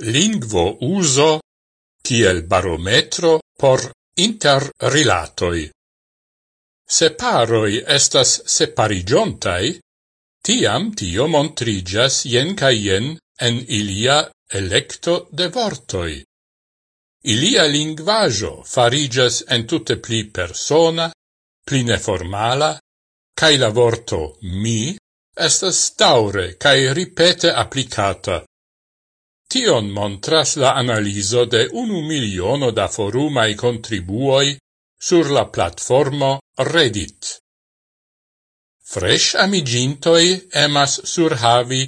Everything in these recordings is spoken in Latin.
lingvo uso kiel barometro por interrilatoi. Se paroi estas separigiontai, tiam tio montrigas jen caien en ilia electo de vortoi. Ilia lingvajo farigas entute pli persona, pli neformala, cae la vorto mi estas staure cae ripete applicata Tion montras la analizo de unu miliono da forumai contribuoi sur la platformo Reddit. Fresh amigintoi emas surhavi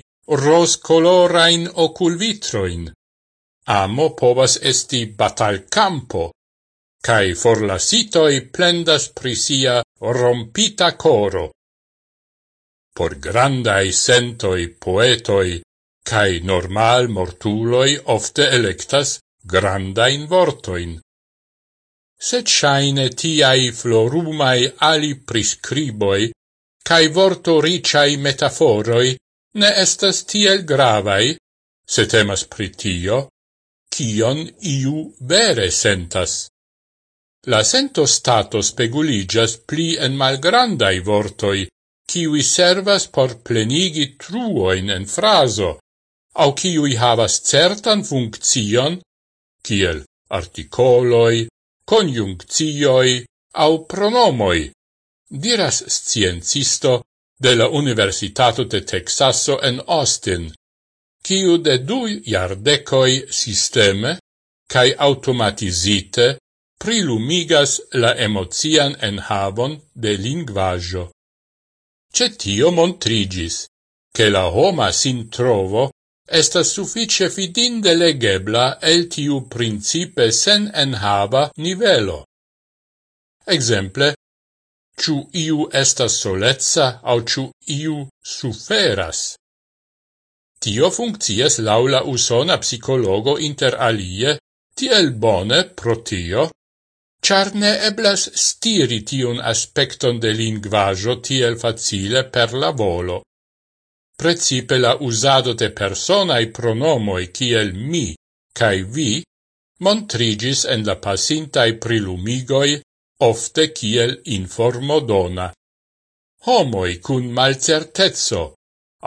ros colorain oculvitroin. Amo povas esti batalcampo, cae forlasitoi plendas prisia rompita coro. Por grandai sentoi poetoi cae normal mortuloi ofte electas grandain vortoin. Sed shaine tiai florumai ali prescriboi cae vorto ricai metaforoi ne estas tiel gravai, se temas pritio, kion iu vere sentas. La sento stato speguligas pli en malgrandai vortoi, kiwi servas por plenigi truoin en fraso, au ciui havas certan funccion, kiel articoloi, conjunccioi au pronomoi, diras sciencisto de la Universitato de Texaso en Austin, kiu de du jardecoi sisteme cae automatizite prilumigas la emocian enhavon de linguaggio. Cetio montrigis, che la homa sin trovo estas suffice fidinde legebla el tiu principe sen enhava nivelo. Exemple, ciu iu estas solezza au ciu iu suferas. Tio funccias laula usona psicologo inter alie tiel bone pro tio, char ne eblas stiri tiun aspecton de linguaggio tiel facile per la volo precipe la usado de personae pronomoi kiel mi cae vi montrigis en la pasintae prilumigoi ofte kiel informo dona. Homoi cun malcertezzo,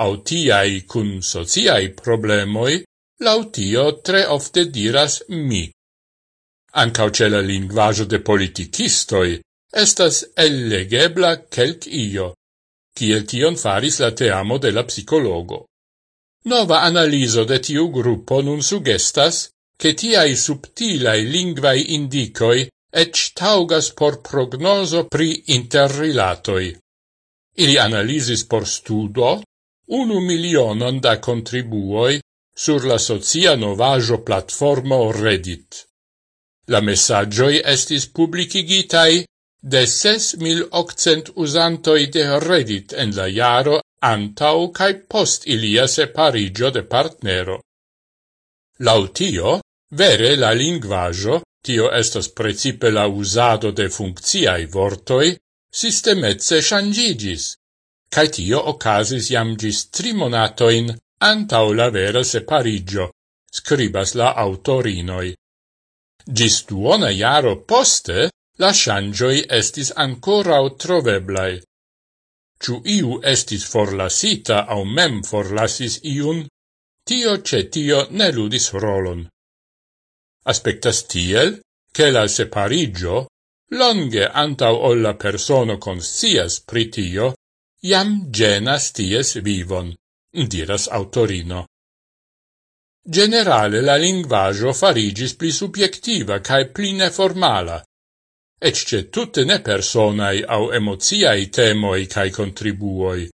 autiai cun sociai problemoi, lautio tre ofte diras mi. Ancao ce la linguaggio de politicistoi estas ellegebla kelk io kiel tion faris la teamo de la psicologo. Nova analiso de tiu gruppo nun sugestas che tiai subtilai lingvai indicoi ec taugas por prognoso pri interrilatoi. Ili analisis por studo unu milionon da contribuoi sur la socia novajo platformo Reddit. La messaggioi estis publicigitai de ses mil occent usantoi de Reddit en la jaro antau cae post ilia separigio de partnero. Lautio, vere la linguaggio, tio estos precipe la usado de funcciai vortoi, sistemetse shangigis, cae tio ocasis jam gis trimonatoin antau la vera separigio, scribas la autorinoi. Gis duona iaro poste, la shangioi estis ancorau troveblai. Ciu iu estis forlasita au mem forlasis iun, tio ce tio ne ludis rolon. Aspectas tiel, che la separigio, longe antau olla persona persono conscias pritio, iam genas ties vivon, diras autorino. Generale la linguaggio farigis pli subjectiva cae pli neformala, ecce tutte ne personai au emoziai temoi cae contribuoi.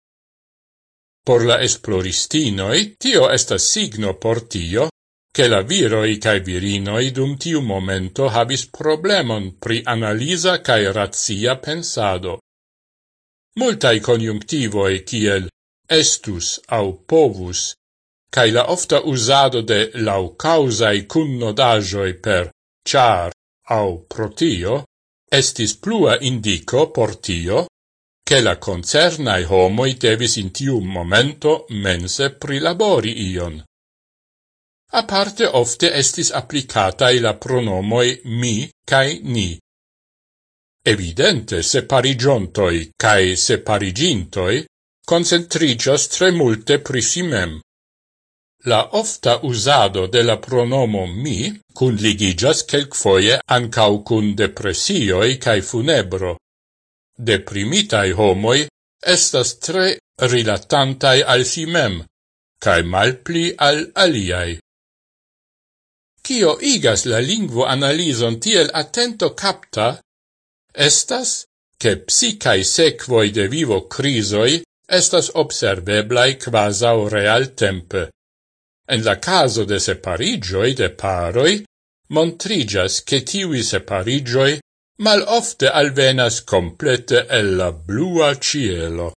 Por la esploristinoi tio estas signo por tio, che la viroi cae virinoi dum tiu momento habis problemon pri analisa cae razia pensado. Multai conjunctivoi kiel estus au povus, cae la ofta usado de lau causai cunnodagioi per char au protio, Estis plua indico por tio, che la concernai homoi devis in tiu momento mense prilabori ion. A parte ofte estis applicatai la pronomoi mi cae ni. Evidente separigiontoi cae separigintoi concentrigios tre multe prisimem. La ofta usado de la pronomo mi cun ligigas quelcfoie ancau cun depresioi cae funebro. Deprimitai homoi estas tre rilatantai al si mem, cae malpli al aliai. Cio igas la lingvo analizon tiel attento capta, estas che psicae sequoi de vivo crisoi estas observeblai quasau real tempe. En la caso de separigioi de paroi, montrigas che tivi separigioi mal ofte alvenas complete el la blua cielo.